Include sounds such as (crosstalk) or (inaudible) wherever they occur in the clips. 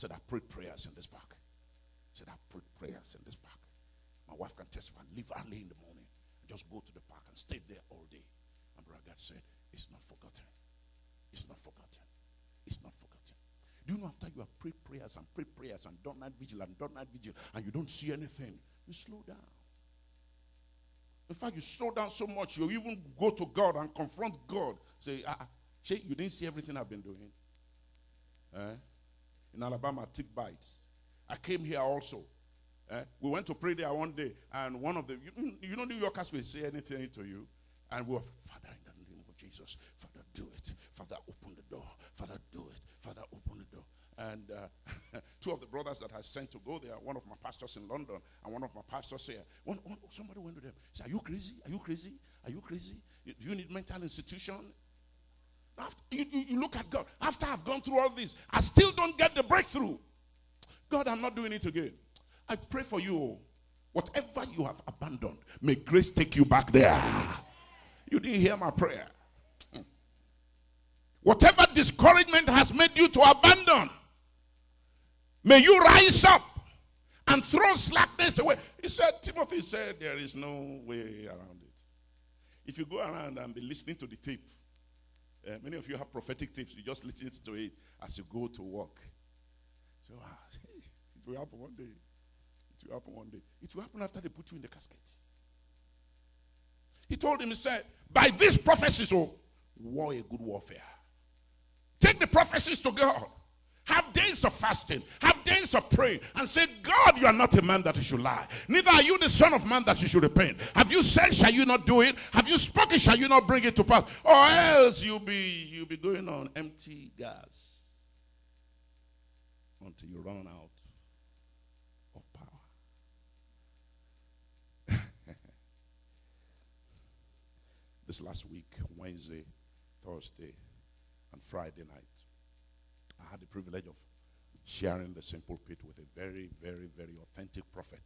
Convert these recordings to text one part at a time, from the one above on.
said, I prayed prayers in this park. I said, I prayed prayers in this park. My wife can testify. Leave early in the morning. and Just go to the park and stay there all day. And Brother God said, It's not forgotten. It's not forgotten. It's not forgotten. Do you know after you have prayed prayers and prayed prayers and done night vigil and done night vigil and you don't see anything, you slow down. In fact, you slow down so much, you even go to God and confront God. Say, ah, Shay, you didn't see everything I've been doing. Eh? In Alabama, tick bites. I came here also. Eh? We went to pray there one day, and one of the, you, you know, New Yorkers will say anything to you. And we were, Father, in the name of Jesus, Father, do it. Father, open the door. Father, do it. Father, open the door. And uh, (laughs) two of the brothers that I sent to go there, one of my pastors in London and one of my pastors here, one, one, somebody went to them. Said, Are you crazy? Are you crazy? Are you crazy? Do you need mental institution? After, you, you, look at God. After I've gone through all this, I still don't get the breakthrough. God, I'm not doing it again. I pray for you. Whatever you have abandoned, may grace take you back there. You didn't hear my prayer. Whatever discouragement has made you to abandon, may you rise up and throw slackness away. He said, Timothy said, there is no way around it. If you go around and be listening to the tape, uh, many of you have prophetic tips. you just listen to it as you go to work. So ah, (laughs) it will happen one day. It will happen one day. It will happen after they put you in the casket. He told him, he said, by these prophecies, oh, war a good warfare. Take the prophecies to God. Have days of fasting. Have days of praying. And say, God, you are not a man that you should lie. Neither are you the son of man that you should repent. Have you said, shall you not do it? Have you spoken, shall you not bring it to pass? Or else you'll be, you'll be going on empty gas until you run out of power. (laughs) this last week, Wednesday, Thursday, and Friday night. I had the privilege of sharing the simple pit with a very, very, very authentic prophet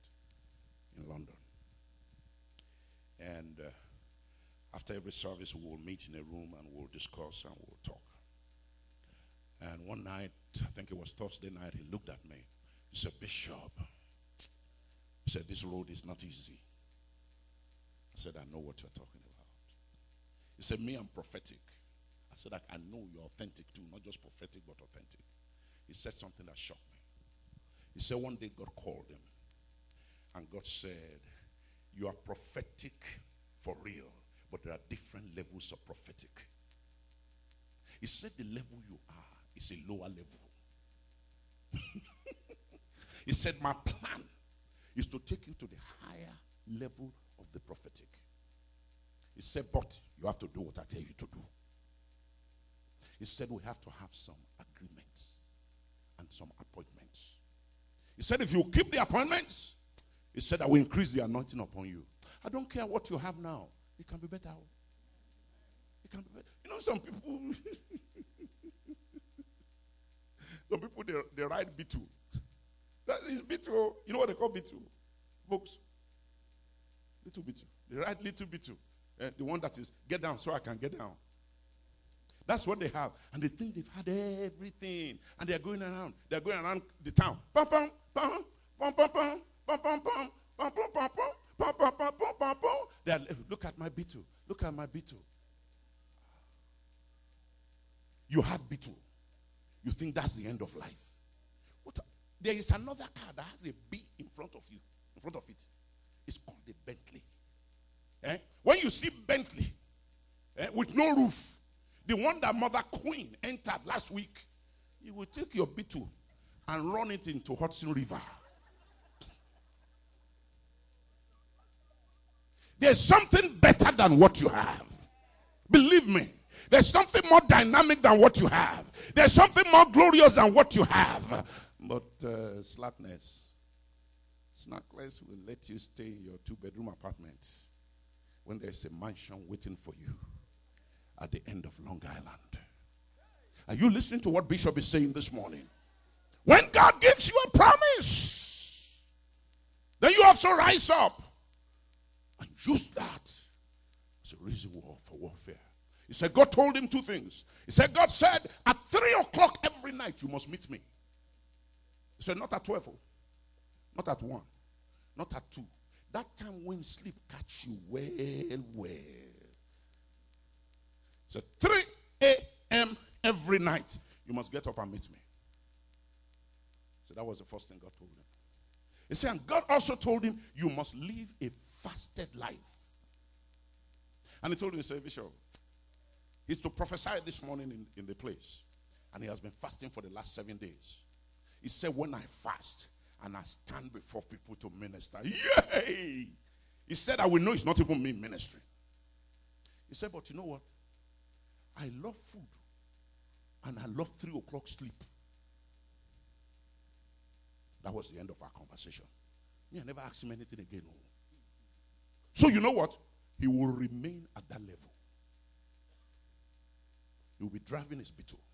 in London. And uh, after every service, we will meet in a room and we'll discuss and we'll talk. And one night, I think it was Thursday night, he looked at me. He said, Bishop, he said, this road is not easy. I said, I know what you're talking about. He said, me, I'm prophetic. I said, that I know you're authentic too, not just prophetic, but authentic. He said something that shocked me. He said, one day God called him, and God said, You are prophetic for real, but there are different levels of prophetic. He said, The level you are is a lower level. (laughs) he said, My plan is to take you to the higher level of the prophetic. He said, But you have to do what I tell you to do. He said we have to have some agreements and some appointments. He said if you keep the appointments, he said I will increase the anointing upon you. I don't care what you have now. It can be better. It can be better. You know, some people, (laughs) some people they, they ride Beetle. That is Beetle. You know what they call Beetle? Folks. Little Beetle. They ride little Beetle. Uh, the one that is get down so I can get down. That's what they have. And they think they've had everything. And they're going around. They're going around the town. Pum, pum, pum, pum, pum, pum, pum, pum, pum, pum, pum, pum, pum, pum, pum, pum, pum. They're, look at my Beetle. Look at my Beetle. You have Beetle. You think that's the end of life. What? There is another car that has a B in front of you, in front of it. It's called the Bentley. Eh? When you see Bentley eh, with no roof, the one that Mother Queen entered last week, you will take your Beetle and run it into Hudson River. There's something better than what you have. Believe me. There's something more dynamic than what you have. There's something more glorious than what you have. But uh, slackness, slackness will let you stay in your two bedroom apartment when there's a mansion waiting for you at the end of Long Island. Are you listening to what Bishop is saying this morning? When God gives you a promise, then you have to rise up and use that as a reason for warfare. He said, God told him two things. He said, God said, at three o'clock every night you must meet me. He said, Not at 12, oh. not at 1, not at 2. That time when sleep catch you well, well. Said, 3 a.m. every night, you must get up and meet me. So that was the first thing God told him. He said, and God also told him, you must live a fasted life. And he told him, he said, Bishop, he's to prophesy this morning in, in the place. And he has been fasting for the last seven days. He said, when I fast and I stand before people to minister, yay! He said, I will know it's not even me ministry. He said, but you know what? I love food and I love three o'clock sleep. That was the end of our conversation. Me, I never asked him anything again. No. So you know what? He will remain at that level. He will be driving his Beetle. Oh.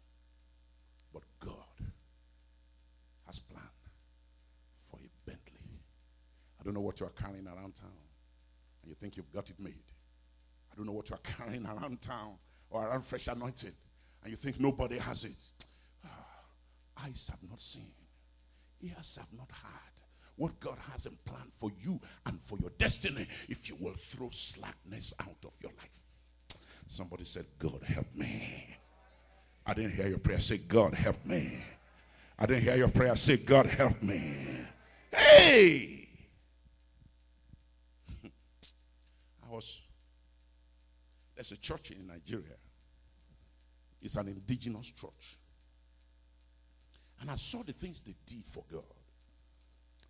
But God has planned for a Bentley. I don't know what you are carrying around town. And you think you've got it made. I don't know what you are (laughs) carrying around town or around fresh anointing. And you think nobody has it. Ah, eyes have not seen ears have not heard what God has in plan for you and for your destiny if you will throw slackness out of your life. Somebody said, God help me. I didn't hear your prayer. Say, God help me. I didn't hear your prayer. Say, God help me. Hey! (laughs) I was, there's a church in Nigeria. It's an indigenous church. And I saw the things they did for God.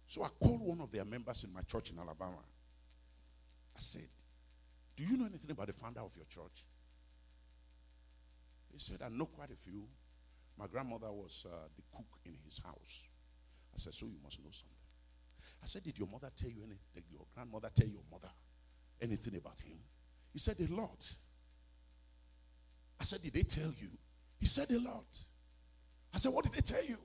So I called one of their members in my church in Alabama. I said, Do you know anything about the founder of your church? He said, I know quite a few. My grandmother was uh, the cook in his house. I said, So you must know something. I said, Did your mother tell you anything? Did your grandmother tell your mother anything about him? He said, A lot. I said, Did they tell you? He said, A lot. I said, What did they tell you?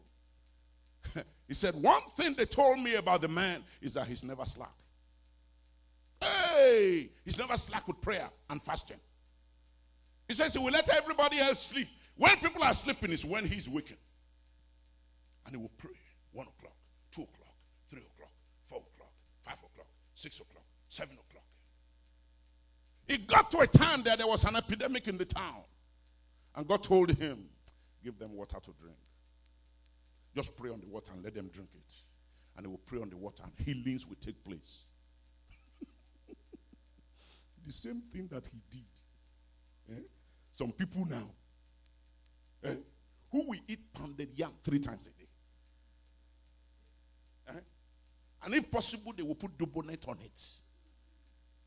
(laughs) he said, One thing they told me about the man is that he's never slack. Hey, he's never slack with prayer and fasting. He says he will let everybody else sleep. When people are sleeping is when he's waking. And he will pray. One o'clock, two o'clock, three o'clock, four o'clock, five o'clock, six o'clock, seven o'clock. It got to a time that there was an epidemic in the town. And God told him, give them water to drink. Just pray on the water and let them drink it. And they will pray on the water and healings will take place. (laughs) the same thing that he did. Eh? Some people now eh, who will eat pounded yam three times a day. Eh? And if possible, they will put Dubonnet on it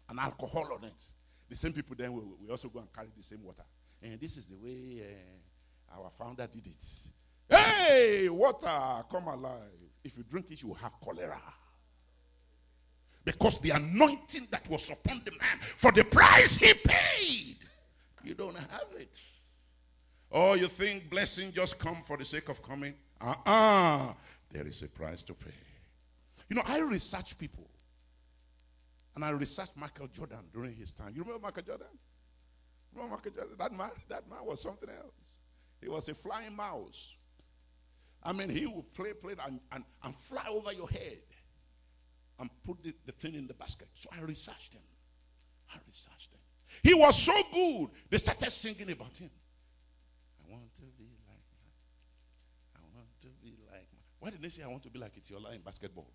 and alcohol on it. The same people then will, will also go and carry the same water. And this is the way uh, our founder did it. Hey, water, come alive. If you drink it, you will have cholera. Because the anointing that was upon the man for the price he paid, you don't have it. Oh, you think blessing just come for the sake of coming? Uh-uh. There is a price to pay. You know, I research people. And I researched Michael Jordan during his time. You remember Michael Jordan? Remember Michael Jordan? That man, that man was something else. He was a flying mouse. I mean, he would play, play, and, and, and fly over your head and put the, the thing in the basket. So I researched him. I researched him. He was so good, they started singing about him. I want to be like I want to be like Why did they say I want to be like Itiola in basketball?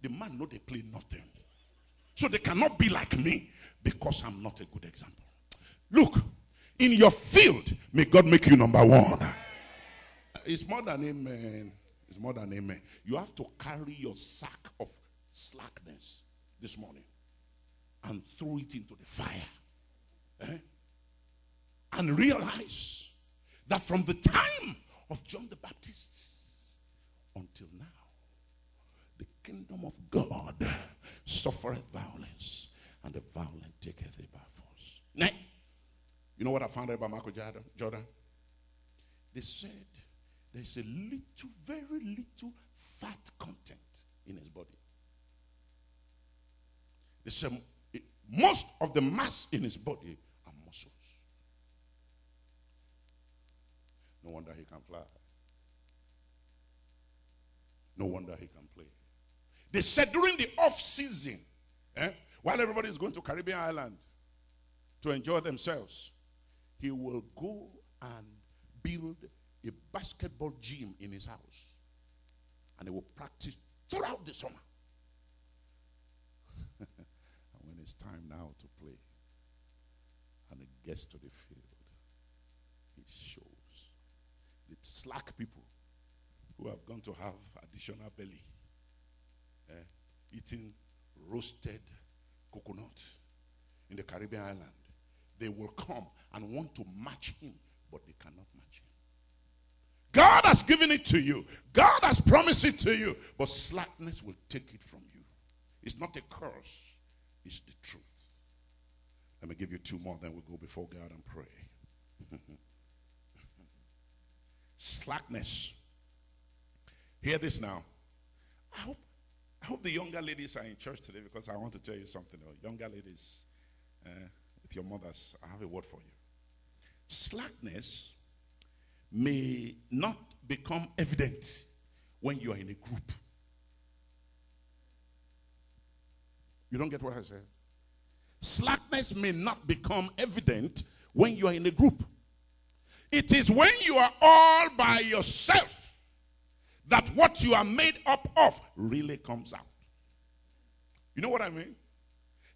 The man know they play nothing. So they cannot be like me because I'm not a good example. Look, in your field, may God make you number one. It's more than amen. It's more than amen. You have to carry your sack of slackness this morning and throw it into the fire. Eh? And realize that from the time of John the Baptist until now, the kingdom of God suffereth violence, and the violent taketh it by force. Now, you know what I found out about Michael Jordan? They said there's a little, very little fat content in his body. They said most of the mass in his body are muscles. No wonder he can fly. No wonder he can play. They said during the off season, eh, while everybody is going to Caribbean island to enjoy themselves, he will go and build a basketball gym in his house. And he will practice throughout the summer. (laughs) and when it's time now to play, and it gets to the field, it shows. The slack people who have gone to have additional belly, eh, eating roasted coconut in the Caribbean island, they will come and want to match him, but they cannot match him. God has given it to you. God has promised it to you. But slackness will take it from you. It's not a curse, it's the truth. Let me give you two more, then we'll go before God and pray. (laughs) slackness. Hear this now. I hope, I hope the younger ladies are in church today because I want to tell you something. Younger ladies, uh, with your mothers, I have a word for you. Slackness may not become evident when you are in a group. You don't get what I said? Slackness may not become evident when you are in a group. It is when you are all by yourself that what you are made up of really comes out. You know what I mean?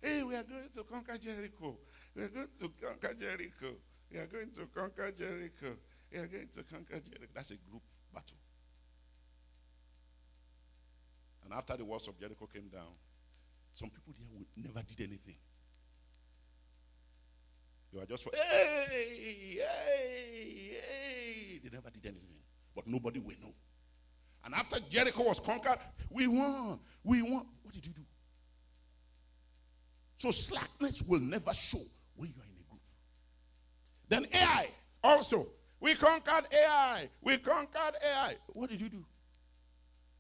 Hey, we are going to conquer Jericho. We are going to conquer Jericho. We are going to conquer Jericho. We are going to conquer Jericho. That's a group battle. And after the walls of Jericho came down, some people there would never did anything. They were just hey, hey, hey. They never did anything. But nobody will know. And after Jericho was conquered, we won. We won. What did you do? So slackness will never show when you are in a group. Then Ai also. We conquered Ai. We conquered Ai. What did you do?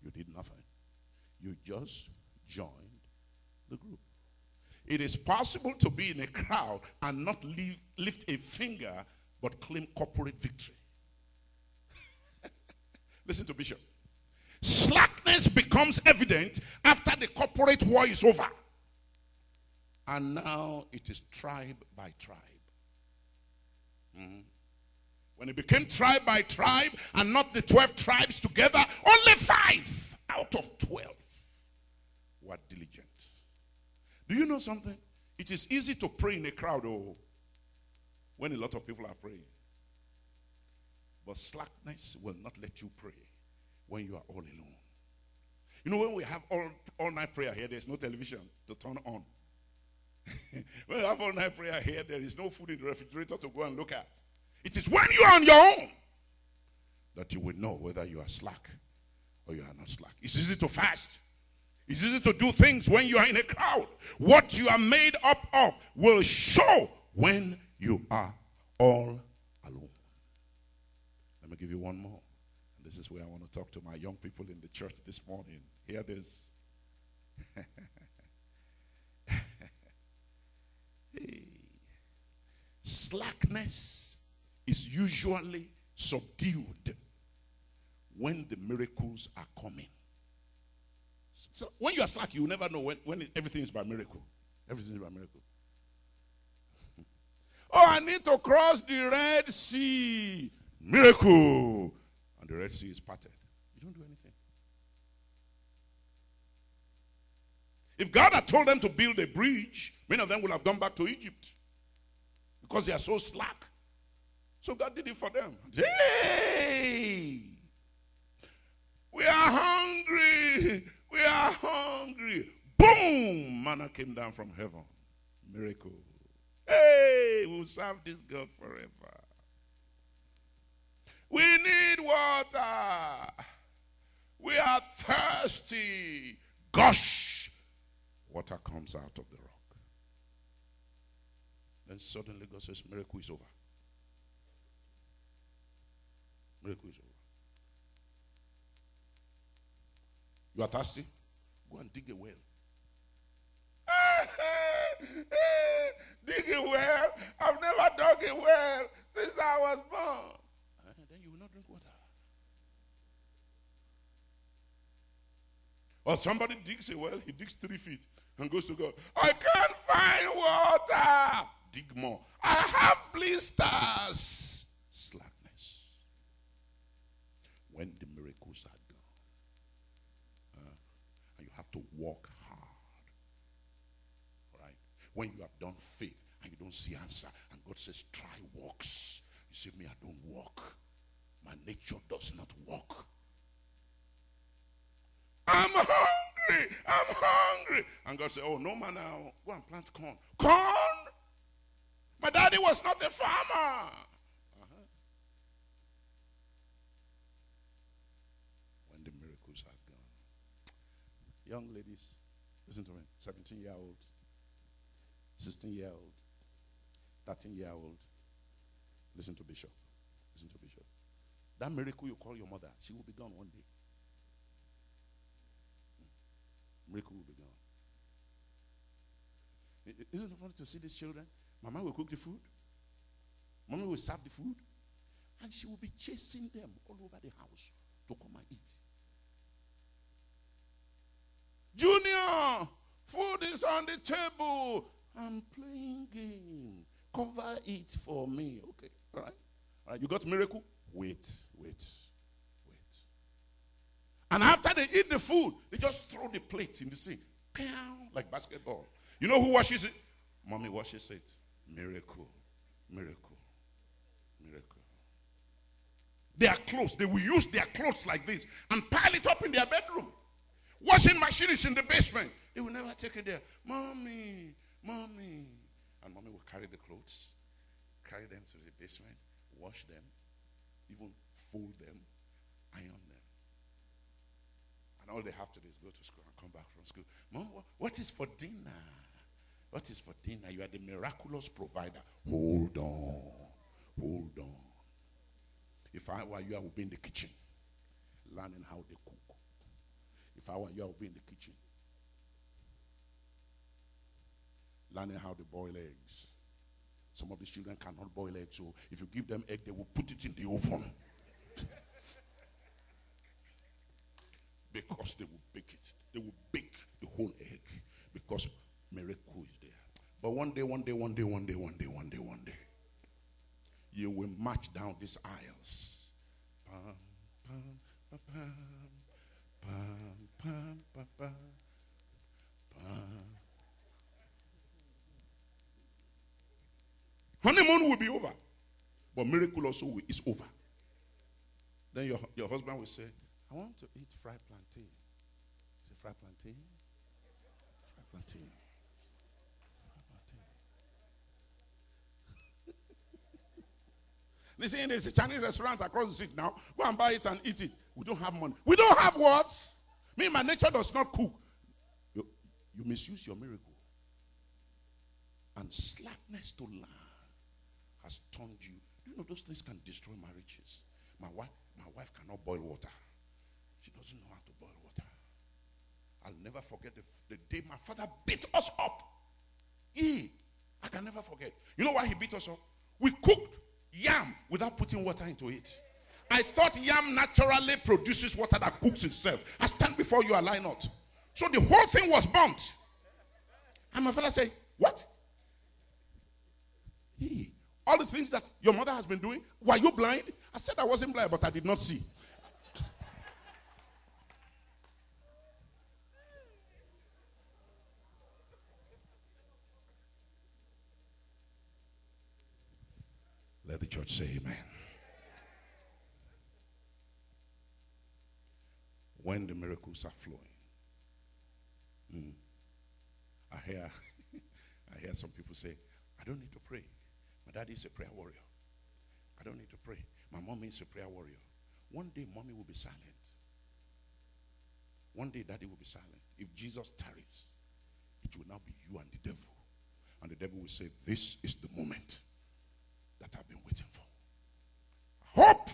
You did nothing. You just joined the group. It is possible to be in a crowd and not leave, lift a finger but claim corporate victory. (laughs) Listen to Bishop. Slackness becomes evident after the corporate war is over. And now it is tribe by tribe. Mm. When it became tribe by tribe and not the 12 tribes together, only five out of 12 were diligent. Do you know something? It is easy to pray in a crowd, oh, when a lot of people are praying. But slackness will not let you pray when you are all alone. You know, when we have all, all night prayer here, there's no television to turn on. (laughs) when we have all night prayer here, there is no food in the refrigerator to go and look at. It is when you are on your own that you will know whether you are slack or you are not slack. It's easy to fast. It's easy to do things when you are in a crowd. What you are made up of will show when you are all alone. Let me give you one more. This is where I want to talk to my young people in the church this morning. Hear this. (laughs) hey. Slackness is usually subdued when the miracles are coming. So when you are slack, you never know when, when everything is by miracle. Everything is by miracle. (laughs) oh, I need to cross the Red Sea. Miracle. And the Red Sea is parted. You don't do anything. If God had told them to build a bridge, many of them would have gone back to Egypt because they are so slack. So God did it for them. Hey! We are hungry. We are hungry. Boom! Manna came down from heaven. Miracle. Hey, we'll serve this God forever. We need water. We are thirsty. Gosh, water comes out of the rock. Then suddenly God says, Miracle is over. Miracle is over. You are thirsty? Go and dig a well. (laughs) dig a well? I've never dug a well since I was born. And then you will not drink water. Or somebody digs a well, he digs three feet and goes to God. I can't find water. Dig more. I have blisters. Slackness. When the miracles are done, uh, and you have to work hard. Right? When you have done faith and you don't see answer, and God says, try works. You say, me, I don't walk. My nature does not work. I'm hungry. I'm hungry. And God said, Oh, no man now. Go and plant corn. Corn? My daddy was not a farmer. Uh-huh. When the miracles are gone. Young ladies, listen to me. 17 year old, 16 year old, 13 year old. Listen to Bishop. Listen to Bishop. That miracle you call your mother, she will be gone one day. Hmm. miracle will be gone. Isn't it funny to see these children? Mama will cook the food, Mommy will serve the food, and she will be chasing them all over the house to come and eat. Junior, food is on the table. I'm playing game. Cover it for me. Okay, all right. All right, you got miracle? Wait, wait. Wait. And after they eat the food, they just throw the plate in the sink. Like basketball. You know who washes it? Mommy washes it. Miracle. Miracle. Miracle. Their clothes, they will use their clothes like this and pile it up in their bedroom. Washing machine is in the basement. They will never take it there. Mommy, mommy. And mommy will carry the clothes, carry them to the basement, wash them, even fold them, iron them And all they have to do is go to school and come back from school. Mom, what is for dinner? What is for dinner? You are the miraculous provider. Hold on. Hold on. If I were you, I would be in the kitchen learning how they cook. If I were you, I would be in the kitchen learning how to boil eggs. Some of these children cannot boil eggs, so if you give them egg, they will put it in the oven. (laughs) because they will bake it. They will bake the whole egg because miracle is there. But one day, one day, one day, one day, one day, one day, one day, you will march down these aisles. Pam, pam, pam, pam, pam, pam, pam, pam. Honeymoon will be over, but miracle also is over. Then your, your husband will say, I want to eat fried plantain. Say fried plantain? Fried plantain. Fried plantain. (laughs) Listen, there's a Chinese restaurant across the street now. Go and buy it and eat it. We don't have money. We don't have what? Me, my nature does not cook. You, you misuse your miracle. And slackness to learn has turned you. You know those things can destroy marriages? My wife, my wife cannot boil water. She doesn't know how to boil water. I'll never forget the, the day my father beat us up. He, I can never forget. You know why he beat us up? We cooked yam without putting water into it. I thought yam naturally produces water that cooks itself. I stand before you, I lie not. So the whole thing was burnt. And my father said, What? He, all the things that your mother has been doing, were you blind? I said I wasn't blind, but I did not see. Let the church say amen. When the miracles are flowing, mm, I hear, (laughs) I hear some people say, I don't need to pray. My daddy is a prayer warrior. I don't need to pray. My mommy is a prayer warrior. One day, mommy will be silent. One day, daddy will be silent. If Jesus tarries, it will now be you and the devil. And the devil will say, This is the moment that I've been waiting for. Hope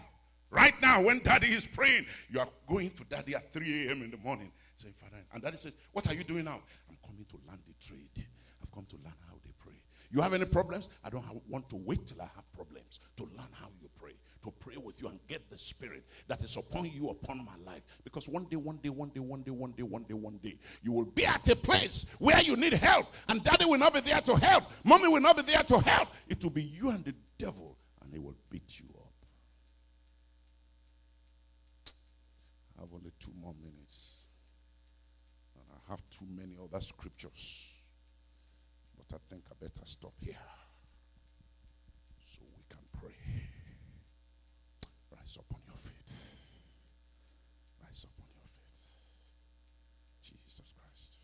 right now when daddy is praying, you are going to daddy at 3 a.m. in the morning Father, and daddy says, What are you doing now? I'm coming to learn the trade. I've come to learn how they pray. You have any problems? I don't have, want to wait till I have problems to learn how you pray, to pray with you and get the spirit that is upon you, upon my life. Because one day, one day, one day, one day, one day, one day, one day, you will be at a place where you need help, and daddy will not be there to help, mommy will not be there to help. It will be you and the devil, and he will beat you up. I have only two more minutes, have too many other scriptures, but I think I better stop here. So we can pray. Rise up on your feet. Rise up on your feet. Jesus Christ.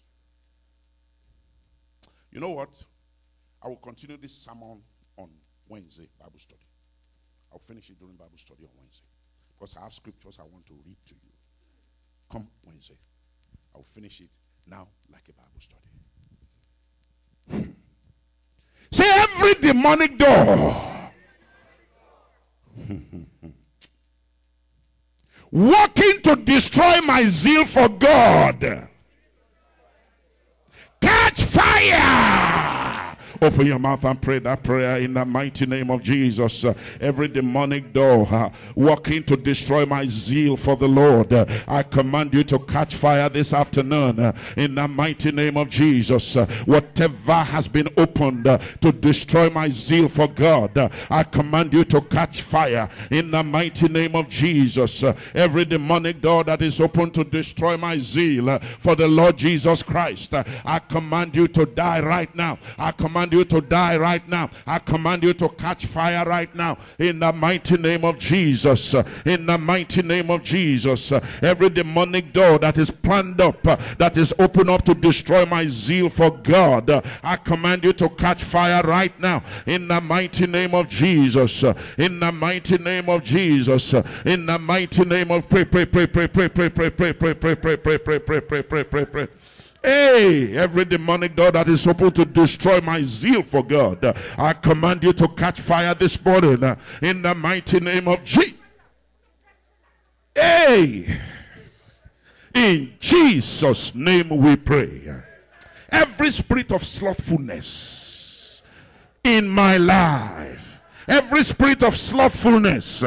You know what? I will continue this sermon on Wednesday, Bible study. I'll finish it during Bible study on Wednesday. Because I have scriptures I want to read to you. Come Wednesday. I'll finish it now like a Bible study. (laughs) Say every demonic door. (laughs) working to destroy my zeal for God catch fire Open your mouth and pray that prayer in the mighty name of Jesus. Every demonic door uh, working to destroy my zeal for the Lord, uh, I command you to catch fire this afternoon uh, in the mighty name of Jesus. Whatever has been opened to destroy my zeal for God, I command you to catch fire in the mighty name of Jesus. every demonic door that is open to destroy my zeal for the Lord Jesus Christ, I command you to die right now. I command you to die right now. I command you to catch fire right now. In the mighty name of Jesus. In the mighty name of Jesus. Every demonic door that is planned up, that is open up to destroy my zeal for God, I command you to catch fire right now. In the mighty name of Jesus. In the mighty name of Jesus. In the mighty name of pray, pray, pray, pray, pray, pray, pray, pray, pray, pray, pray, pray, pray, pray, pray, pray, pray, pray. Hey, every demonic door that is supposed to destroy my zeal for God, I command you to catch fire this morning uh, in the mighty name of Jesus. Hey, in Jesus' name we pray. Every spirit of slothfulness in my life, every spirit of slothfulness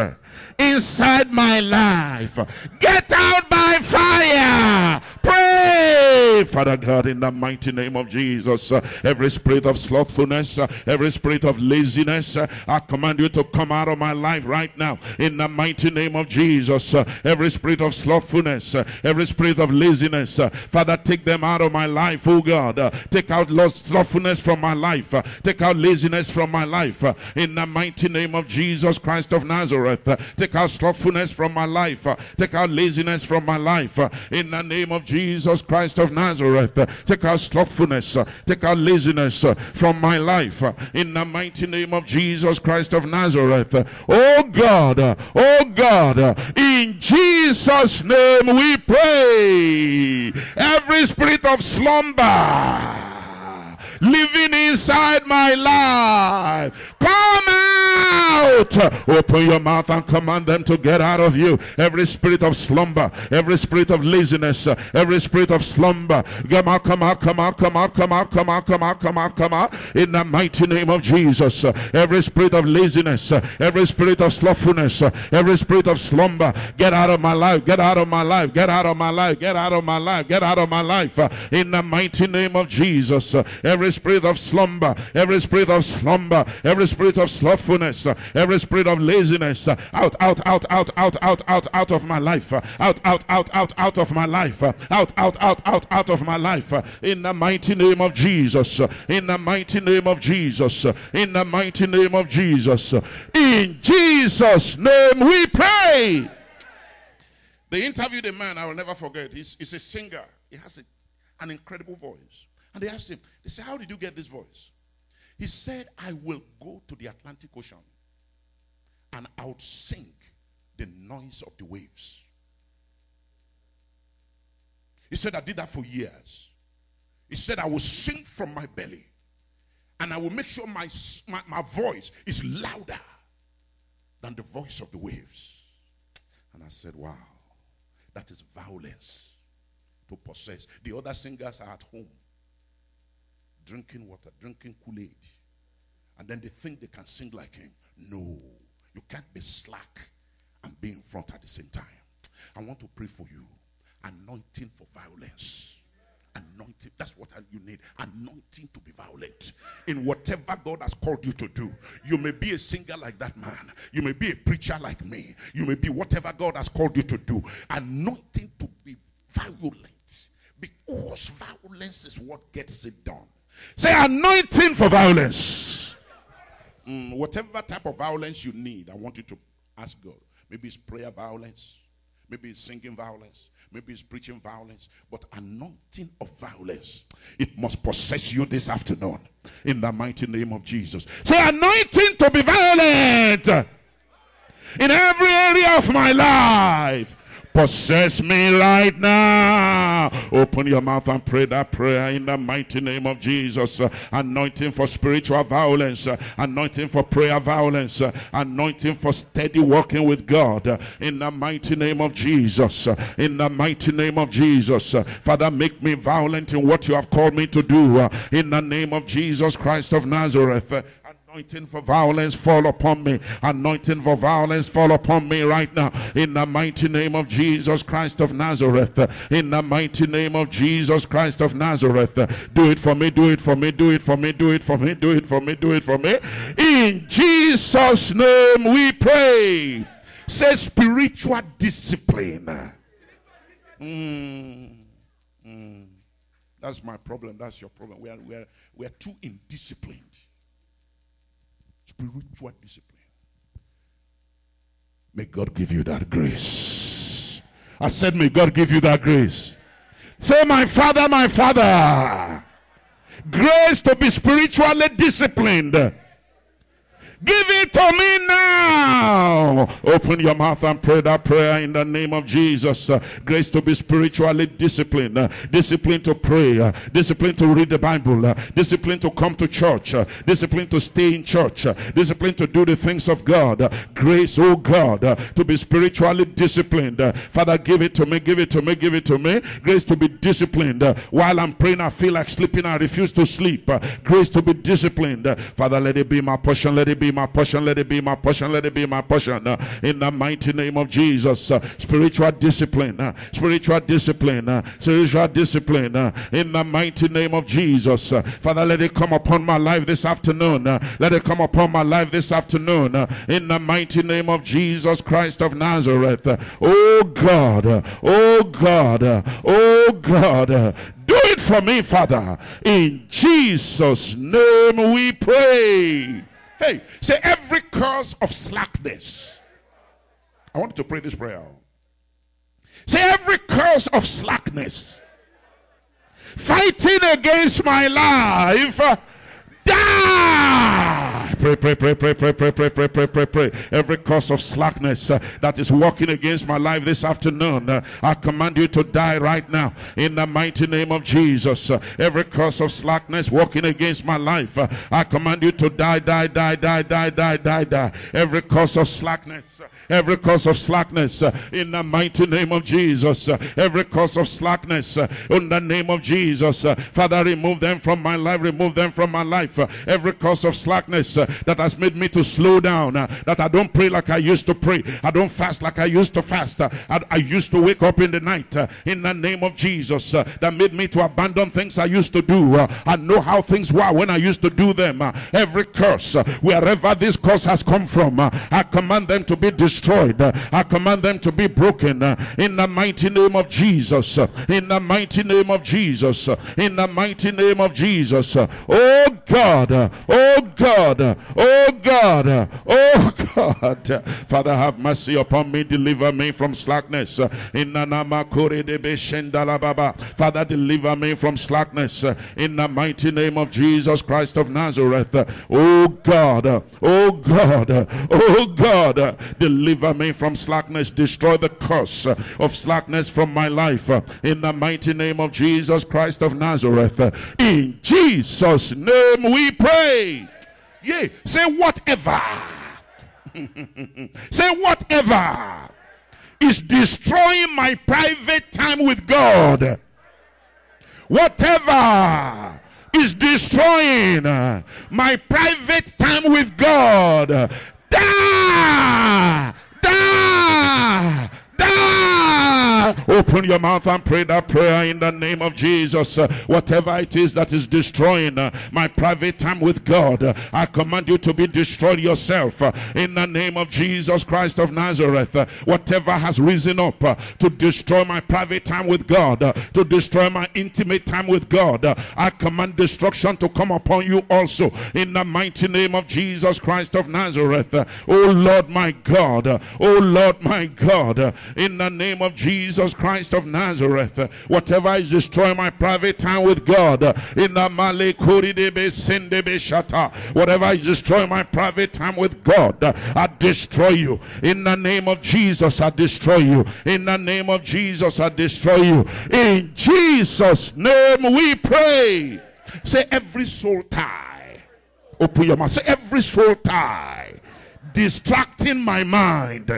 inside my life. Get out by fire. Pray, Father God, in the mighty name of Jesus. Every spirit of slothfulness, every spirit of laziness, I command you to come out of my life right now. In the mighty name of Jesus. Every spirit of slothfulness, every spirit of laziness, Father, take them out of my life, oh God. take out lost slothfulness from my life. take out laziness from my life. in the mighty name of Jesus Christ of Nazareth. Take out slothfulness from my life. Take out laziness from my life. In the name of Jesus Christ of Nazareth. Take out slothfulness. Take out laziness from my life. In the mighty name of Jesus Christ of Nazareth. Oh God. Oh God. In Jesus' name we pray. Every spirit of slumber living inside my life. Come out. Open your mouth and command them to get out of you. Every spirit of slumber, every spirit of laziness, every spirit of slumber. Come out, come out, come out, come out, come out, come out, come out, come out, come out. In the mighty name of Jesus. Every spirit of laziness, every spirit of slothfulness, every spirit of slumber. Get out of my life. Get out of my life. Get out of my life. Get out of my life. Get out of my life. In the mighty name of Jesus. Every spirit of slumber, every spirit of slumber, every spirit of slothfulness, every spirit of laziness, out, out, out, out, out, out, out, out of my life, out, out, out, out, out of my life, out, out, out, out, out of my life, in the mighty name of Jesus, in the mighty name of Jesus, in the mighty name of Jesus, in Jesus' name we pray. They interviewed a man I will never forget. He's, he's a singer. He has a, an incredible voice. And they asked him, they said, How did you get this voice? He said, I will go to the Atlantic Ocean and outsing the noise of the waves. He said, I did that for years. He said, I will sing from my belly and I will make sure my, my, my voice is louder than the voice of the waves. And I said, Wow, that is violence to possess. The other singers are at home drinking water, drinking Kool Aid, and then they think they can sing like him. No, you can't be slack and be in front at the same time. I want to pray for you. Anointing for violence. Anointing. That's what you need. Anointing to be violent in whatever God has called you to do. You may be a singer like that man. You may be a preacher like me. You may be whatever God has called you to do. Anointing to be violent. Because violence is what gets it done. Say anointing for violence. Mm, whatever type of violence you need, I want you to ask God. Maybe it's prayer violence. Maybe it's singing violence. Maybe it's preaching violence. But anointing of violence, it must possess you this afternoon. In the mighty name of Jesus. Say anointing to be violent in every area of my life. Possess me right now. Open your mouth and pray that prayer in the mighty name of Jesus. Anointing for spiritual violence, anointing for prayer violence, anointing for steady walking with God in the mighty name of Jesus. In the mighty name of Jesus. Father, make me violent in what you have called me to do in the name of Jesus Christ of Nazareth. Anointing for violence fall upon me. Anointing for violence fall upon me right now. In the mighty name of Jesus Christ of Nazareth. In the mighty name of Jesus Christ of Nazareth. Do it for me, do it for me, do it for me, do it for me, do it for me, do it for me. In Jesus' name we pray. Say spiritual discipline. Mm. Mm. That's my problem. That's your problem. We are, we are, we are too indisciplined spiritual discipline. May God give you that grace. I said, May God give you that grace. Say, My Father, my Father, grace to be spiritually disciplined Give it to me now. Open your mouth and pray that prayer in the name of Jesus. Uh, grace to be spiritually disciplined, uh, discipline to pray, uh, discipline to read the Bible, discipline to come to church, discipline to stay in church, discipline to do the things of God. grace, oh God, to be spiritually disciplined. Father, give it to me, give it to me, give it to me. Grace to be disciplined. while I'm praying, I feel like sleeping. I refuse to sleep. grace to be disciplined. Father, let it be my portion. Let it be my portion. Let it be my portion. Let it be my portion. Uh, in the mighty name of Jesus. Uh, spiritual discipline. Uh, spiritual discipline. Uh, spiritual discipline. Uh, in the mighty name of Jesus. Uh, Father, let it come upon my life this afternoon. Let it come upon my life this afternoon. In the mighty name of Jesus Christ of Nazareth. Oh God. Oh God. Oh God. Do it for me, Father. In Jesus' name we pray. Hey, say every curse of slackness. I want to pray this prayer. Say every curse of slackness fighting against my life die. Pray, pray, pray, pray, pray, pray, pray, pray, pray, pray, pray. Every cause of slackness uh, that is working against my life this afternoon, uh, I command you to die right now in the mighty name of Jesus. Uh, every cause of slackness working against my life, uh, I command you to die, die, die, die, die, die, die, die. Every cause of slackness. Every cause of slackness uh, in the mighty name of Jesus. Uh, every cause of slackness uh, in the name of Jesus. Uh, Father, remove them from my life, remove them from my life. Uh, every cause of slackness uh, that has made me to slow down, that I don't pray like I used to pray, I don't fast like I used to fast, I, I, used to wake up in the night in the name of Jesus, that made me to abandon things I used to do. I know how things were when I used to do them. every curse, wherever this curse has come from, I command them to be destroyed destroyed. I command them to be broken uh, in the mighty name of Jesus. Uh, in the mighty name of Jesus. Uh, in the mighty name of Jesus. Oh God. Oh God. Oh God. Oh (laughs) God. Father, have mercy upon me. Deliver me from slackness. In the Father, deliver me from slackness. In the mighty name of Jesus Christ of Nazareth. Oh God. Oh God. Oh God. Deliver Deliver me from slackness. Destroy the curse uh, of slackness from my life. Uh, in the mighty name of Jesus Christ of Nazareth. In Jesus' name we pray. Yeah. Say whatever. (laughs) Say whatever is destroying my private time with God. Whatever is destroying uh, my private time with God. Dá! Dá! Open your mouth and pray that prayer in the name of Jesus. Whatever it is that is destroying uh, my private time with God, uh, I command you to be destroyed yourself uh, in the name of Jesus Christ of Nazareth. Uh, whatever has risen up uh, to destroy my private time with God, uh, to destroy my intimate time with God, I command destruction to come upon you also in the mighty name of Jesus Christ of Nazareth. oh Lord my God, oh Lord my God, in the name of Jesus Christ of Nazareth. Whatever is destroying my private time with God, in the Male Shata, whatever is destroying my private time with God, I destroy you. In the name of Jesus, I destroy you. In the name of Jesus, I destroy you. In Jesus' name we pray. Say every soul tie. Open your mouth. Say every soul tie distracting my mind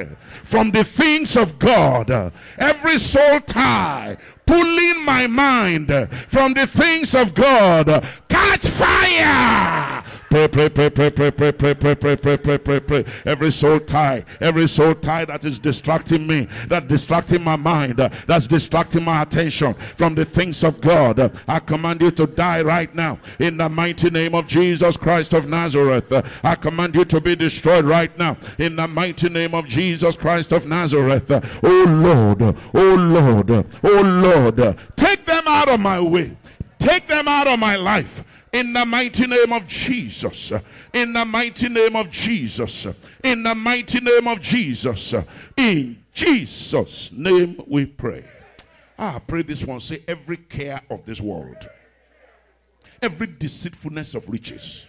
from the things of God. Every soul tie pulling my mind from the things of God. Catch fire! Pray, pray, pray, pray, pray, pray, pray, pray, pray, pray, pray, pray, pray. Every soul tie, every soul tie that is distracting me, that distracting my mind, that's distracting my attention from the things of God. I command you to die right now in the mighty name of Jesus Christ of Nazareth. I command you to be destroyed right now in the mighty name of Jesus Christ of Nazareth. Oh Lord, oh Lord, oh Lord, take them out of my way. Take them out of my life in the mighty name of Jesus. In the mighty name of Jesus. In the mighty name of Jesus. In Jesus' name we pray. Ah, pray this one. Say, every care of this world, every deceitfulness of riches,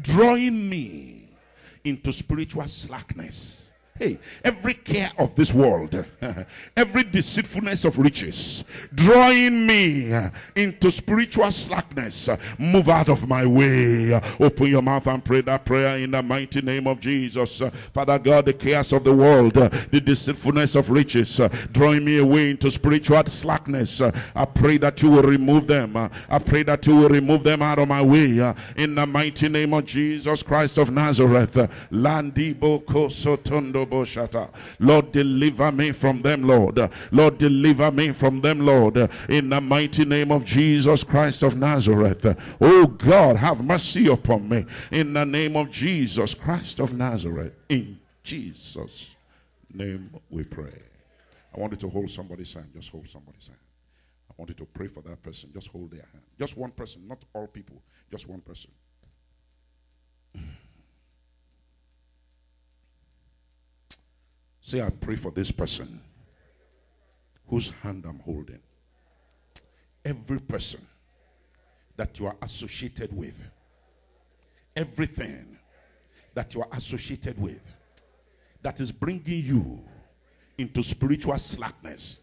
drawing me into spiritual slackness Hey, every care of this world, (laughs) every deceitfulness of riches, drawing me into spiritual slackness, move out of my way. Open your mouth and pray that prayer in the mighty name of Jesus. Father God, the cares of the world, the deceitfulness of riches, drawing me away into spiritual slackness. I pray that you will remove them. I pray that you will remove them out of my way. In the mighty name of Jesus Christ of Nazareth. Landibo kosotondo Lord, deliver me from them, Lord. Lord, deliver me from them, Lord. In the mighty name of Jesus Christ of Nazareth. Oh God, have mercy upon me. In the name of Jesus Christ of Nazareth. In Jesus' name we pray. I want you to hold somebody's hand. Just hold somebody's hand. I want you to pray for that person. Just hold their hand. Just one person, not all people. Just one person. Say, I pray for this person whose hand I'm holding. Every person that you are associated with, everything that you are associated with that is bringing you into spiritual slackness,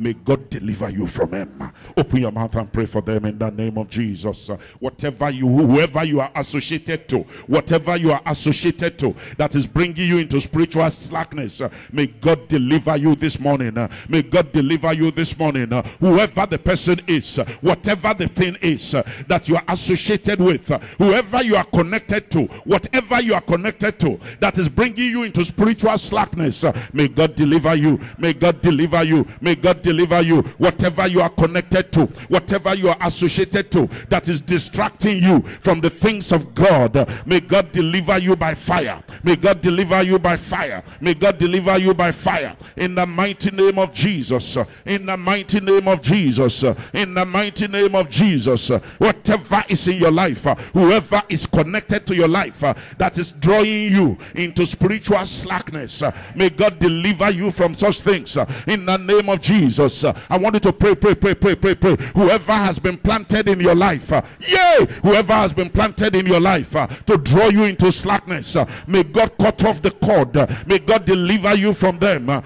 May God deliver you from them. Open your mouth and pray for them in the name of Jesus. whatever you, whoever you are associated to, whatever you are associated to that is bringing you into spiritual slackness, may God deliver you this morning. may God deliver you this morning. whoever the person is, whatever the thing is that you are associated with, whoever you are connected to, whatever you are connected to that is bringing you into spiritual slackness, may God deliver you. May God deliver you. May God deliver you. Whatever you are connected to, whatever you are associated to that is distracting you from the things of God, may God deliver you by fire. May God deliver you by fire. May God deliver you by fire. In the mighty name of Jesus. In the mighty name of Jesus. In the mighty name of Jesus. Whatever is in your life, whoever is connected to your life that is drawing you into spiritual slackness, may God deliver you from such things. In the name of Jesus. Jesus. Uh, I want you to pray, pray, pray, pray, pray, pray. Whoever has been planted in your life, uh, yay! Whoever has been planted in your life uh, to draw you into slackness, uh, may God cut off the cord. Uh, may God deliver you from them. Uh,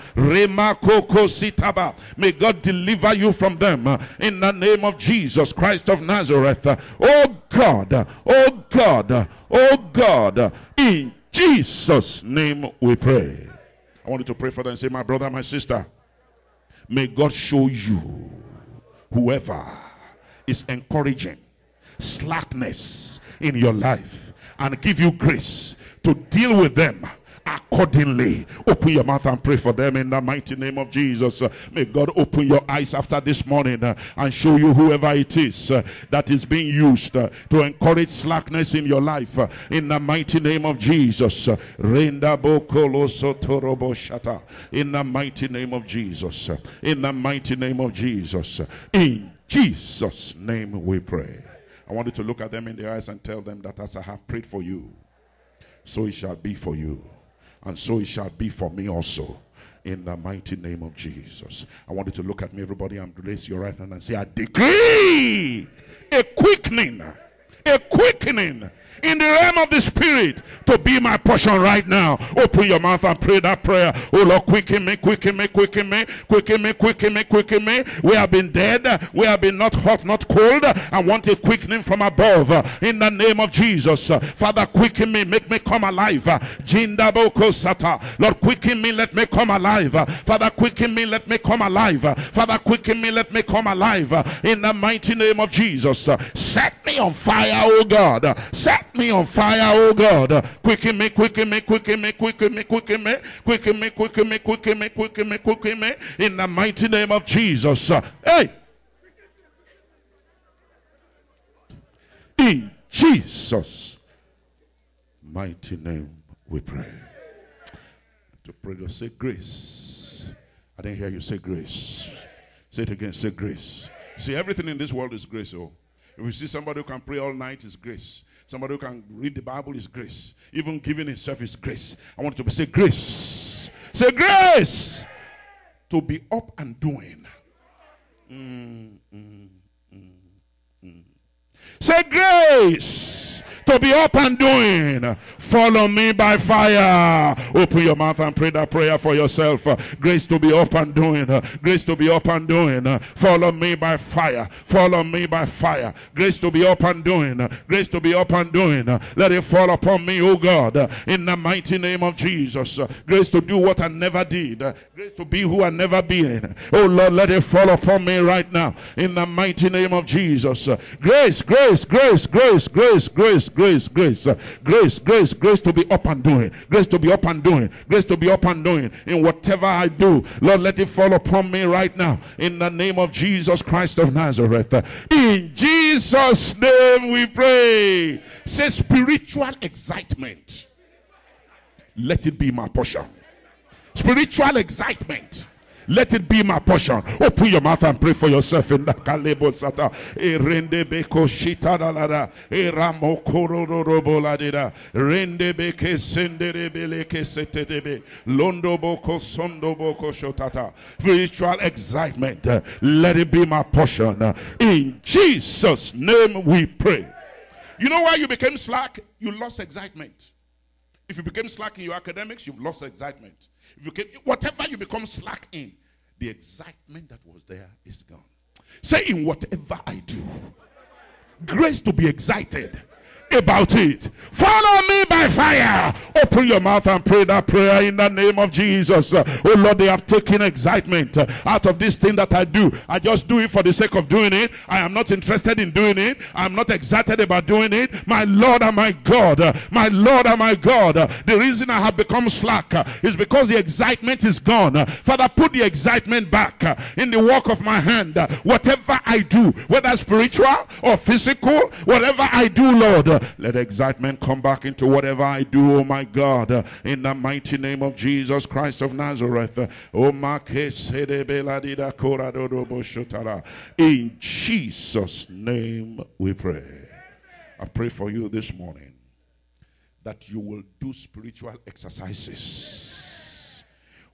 may God deliver you from them in the name of Jesus Christ of Nazareth. Oh God, oh God, oh God, in Jesus' name we pray. I want you to pray for them and say, My brother, my sister. May God show you whoever is encouraging slackness in your life and give you grace to deal with them accordingly. Open your mouth and pray for them in the mighty name of Jesus. May God open your eyes after this morning uh, and show you whoever it is uh, that is being used uh, to encourage slackness in your life in the mighty name of Jesus. In the mighty name of Jesus. In the mighty name of Jesus. In Jesus' name we pray. I want you to look at them in the eyes and tell them that as I have prayed for you, so it shall be for you, and so it shall be for me also. In the mighty name of Jesus. I want you to look at me, everybody, and raise your right hand and say, I decree a quickening, a quickening in the realm of the spirit to be my portion right now. Open your mouth and pray that prayer. Oh Lord, quicken me, quicken me, quicken me, quicken me, quicken me, quicken me. We have been dead. We have been not hot, not cold. I want a quickening from above. In the name of Jesus. Father, quicken me, make me come alive. Lord, quicken me, let me come alive. Father, quicken me, let me come alive. Father, quicken me, let me come alive. In the mighty name of Jesus. Set me on fire, oh God. Set me on fire, oh God. Quicken me, quicken me, quicken me, quicken me, quicken me, quicken me, quicken me, quicken me, quicken me, quicken me, in the mighty name of Jesus. Hey! In Jesus' mighty name we pray. To pray to say grace. I didn't hear you say grace. Say it again, say grace. See, everything in this world is grace. Oh, if you see somebody who can pray all night, is grace. Somebody who can read the Bible is grace. Even giving himself is grace. I want you to say grace. Say grace. To be up and doing. Mm, mm, mm, mm. say grace to be up and doing. Follow me by fire. Open your mouth and pray that prayer for yourself. Grace to be up and doing. Grace to be up and doing. Follow me by fire. Follow me by fire. Grace to be up and doing. Grace to be up and doing. Let it fall upon me, oh God, in the mighty name of Jesus. Grace to do what I never did. Grace to be who I never been. Oh Lord, let it fall upon me right now in the mighty name of Jesus. Grace, grace, grace, grace, grace, grace, grace, grace, uh, grace, grace, grace to be up and doing, grace to be up and doing, grace to be up and doing in whatever I do. Lord, let it fall upon me right now in the name of Jesus Christ of Nazareth. In Jesus' name we pray. Say spiritual excitement. Let it be my portion. Spiritual excitement let it be my portion. Open your mouth and pray for yourself in the Kalebo Sata. Rende beko shita dalada. Eramo kororo ladida. Rende beke sendere beleke setebe. Londo boko sondo boko shotata. Spiritual excitement. Let it be my portion. In Jesus' name we pray. You know why you became slack? You lost excitement. If you became slack in your academics, you've lost excitement. You can, whatever you become slack in, the excitement that was there is gone. Say, in whatever I do, grace to be excited about it. Follow me by fire. Open your mouth and pray that prayer in the name of Jesus. oh Lord, they have taken excitement uh, out of this thing that I do. I just do it for the sake of doing it. I am not interested in doing it. I am not excited about doing it. My Lord and my God, uh, my Lord and my God, uh, the reason I have become slack is because the excitement is gone. Father, put the excitement back in the work of my hand. Whatever I do, whether spiritual or physical, whatever I do, Lord, Uh, let excitement come back into whatever I do, oh my God, uh, in the mighty name of Jesus Christ of Nazareth. Uh, oh, in Jesus' name we pray. I pray for you this morning that you will do spiritual exercises.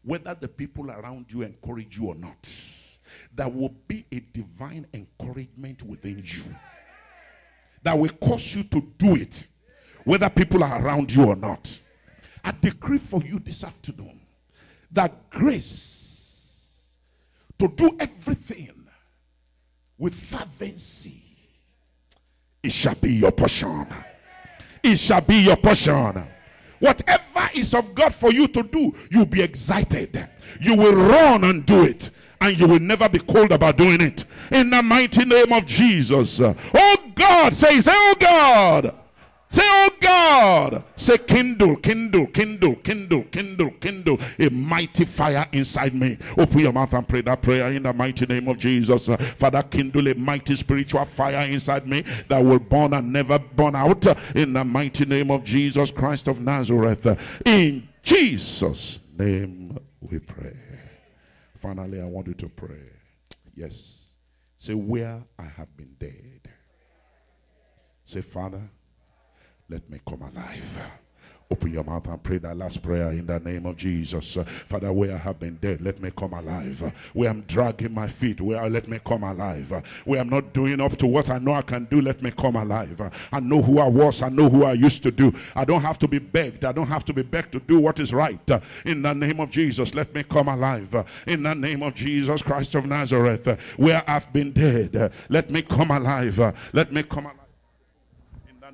Whether the people around you encourage you or not, there will be a divine encouragement within you that will cause you to do it, whether people are around you or not. I decree for you this afternoon that grace to do everything with fervency, it shall be your portion. It shall be your portion. Whatever is of God for you to do, you'll be excited. You will run and do it and you will never be cold about doing it. In the mighty name of Jesus. Oh God, say, say, oh God, Say, oh God. Say, kindle, kindle, kindle, kindle, kindle, kindle a mighty fire inside me. Open your mouth and pray that prayer in the mighty name of Jesus. Uh, Father, kindle a mighty spiritual fire inside me that will burn and never burn out uh, in the mighty name of Jesus Christ of Nazareth. Uh, in Jesus' name we pray. Finally, I want you to pray. Yes. Say, where I have been dead. Say, Father, let me come alive. Open your mouth and pray that last prayer in the name of Jesus. Father, where I have been dead, let me come alive. Where I'm dragging my feet, where I let me come alive. Where I'm not doing up to what I know I can do, let me come alive. I know who I was, I know who I used to do. I don't have to be begged, I don't have to be begged to do what is right. In the name of Jesus, let me come alive. In the name of Jesus Christ of Nazareth, where I've been dead, let me come alive. Let me come alive.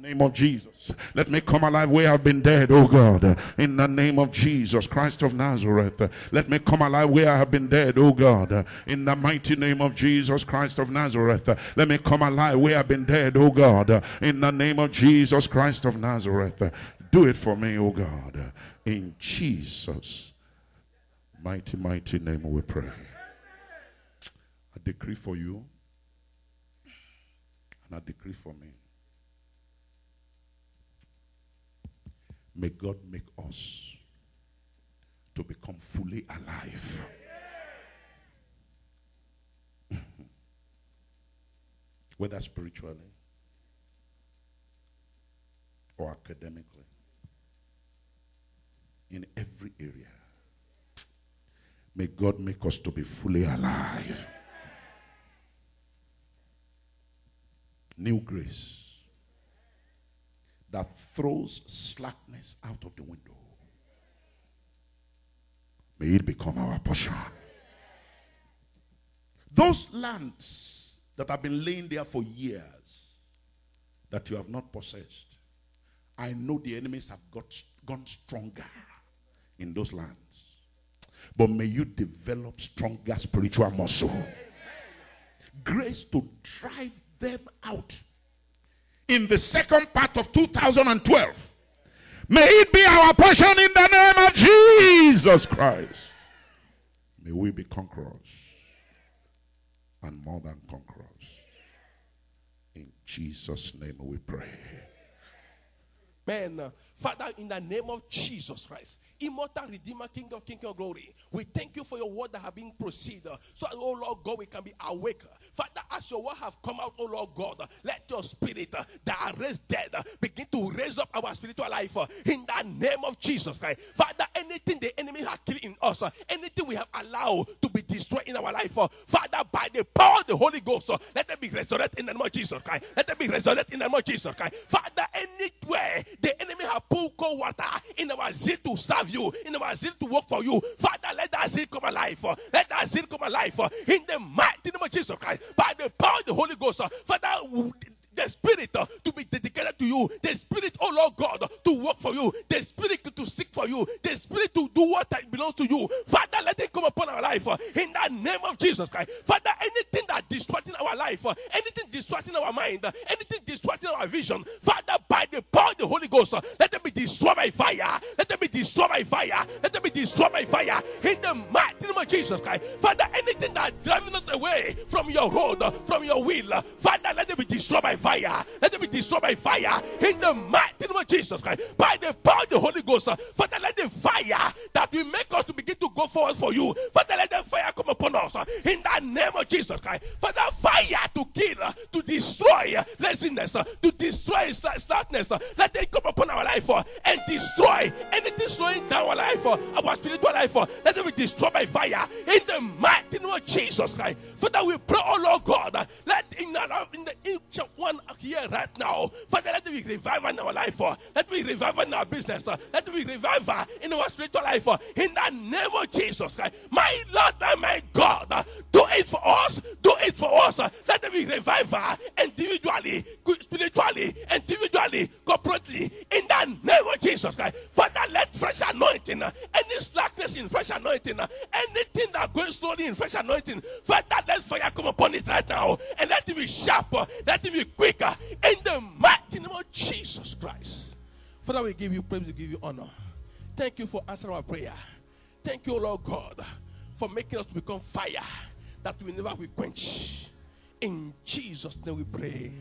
Name of Jesus. Let me come alive where I've been dead, oh God. In the name of Jesus Christ of Nazareth. Let me come alive where I have been dead, oh God. In the mighty name of Jesus Christ of Nazareth. Let me come alive where I've been dead, oh God. In the name of Jesus Christ of Nazareth. Do it for me, oh God. In Jesus' mighty, mighty name we pray. I decree for you and I decree for me. May God make us to become fully alive. (laughs) Whether spiritually or academically, in every area. May God make us to be fully alive. New grace that throws slackness out of the window. May it become our portion. Those lands that have been laying there for years that you have not possessed, I know the enemies have got gone stronger in those lands. But may you develop stronger spiritual muscle. Grace to drive them out in the second part of 2012. May it be our portion in the name of Jesus Christ. May we be conquerors and more than conquerors. In Jesus' name we pray. Amen. Father, in the name of Jesus Christ, immortal Redeemer, King of King of Glory, we thank you for your word that have been proceeded. So, oh Lord God, we can be awake. Father, as your word have come out, oh Lord God, let your spirit uh, that are raised dead uh, begin to raise up our spiritual life uh, in the name of Jesus Christ. Father, anything the enemy has killed in us, anything we have allowed to be destroyed in our life, Father, by the power of the Holy Ghost, let them be resurrected in the name of Jesus Christ. Let them be resurrected in the name of Jesus Christ. Father, anywhere the enemy have poured cold water in our zeal to serve you, in our zeal to work for you, Father, let that zeal come alive. Let that zeal come alive in the mighty name of Jesus Christ. By the power of the Holy Ghost, Father, the spirit uh, to be dedicated to you, the spirit, oh Lord God, uh, to work for you, the spirit to seek for you, the spirit to do what belongs to you. Father, let it come upon our life uh, in the name of Jesus Christ. Father, anything that distracting our life, anything distracting our mind, anything distracting our vision, Father, by the power of the Holy Ghost, let them be destroyed by fire. Let them be destroyed by fire. Let them be destroyed by fire in the mighty name of Jesus Christ. Father, anything that driving us away from your road, from your will, Father, let them be destroyed by fire. Let them be destroyed by fire in the mighty name of Jesus Christ. By the power of the Holy Ghost, uh, Father, let the fire that will make us to begin to go forward for you, Father, let the fire come upon us uh, in the name of Jesus Christ. Father, fire to kill, uh, to destroy laziness, to destroy uh, Let it come upon our life and destroy anything slowing down our life, our spiritual life. Let them be destroyed by fire in the mighty name of Jesus Christ. Father, we pray, oh Lord God, let in, in the each one here right now, Father, let be revival in our life. Let be revival in our business. Let be revival in our spiritual life. In the name of Jesus Christ. My Lord and my God, do it for us. Do it for us. Let be revival individually, spiritually, individually, corporately. In the name of Jesus Christ. Father, let fresh anointing, any slackness in fresh anointing, anything that going slowly in fresh anointing, Father, let fire come upon it right now and let it be sharper, let it be In the mighty name of Jesus Christ. Father, we give you praise, we give you honor. Thank you for answering our prayer. Thank you, Lord God, for making us to become fire that will never be quenched. In Jesus' name we pray.